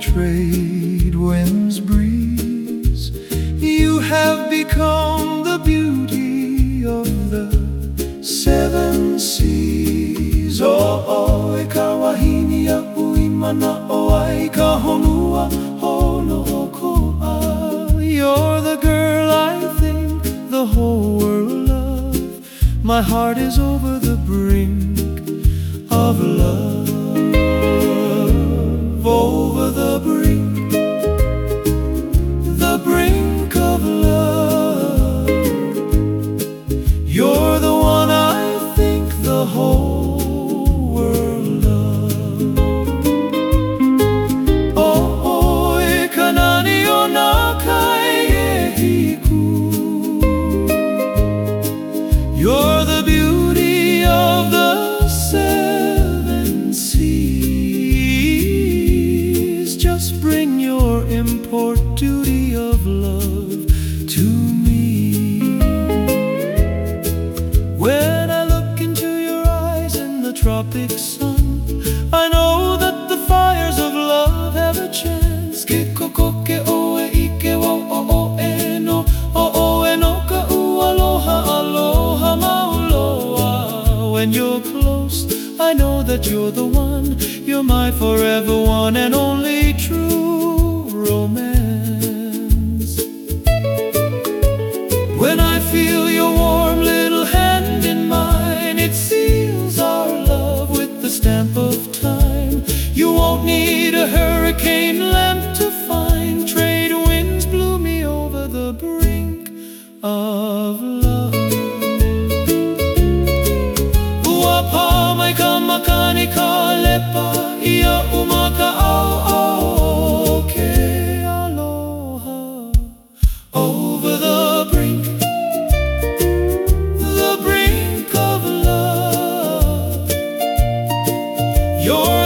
trade winds breeze. You have become the beauty of the seven seas. Oh, oh, e kawahini ya uimana o ai ka honua hono. You're the girl I think the whole world love. My heart is over the brink of love. Olympic sun. I know that the fires of love have a chance. Ke koko ke oe i ke wau o o e no. O o e no ka u aloha aloha mauloa. When you're close, I know that you're the one. You're my forever one and only true romance. When I feel your warmth. You're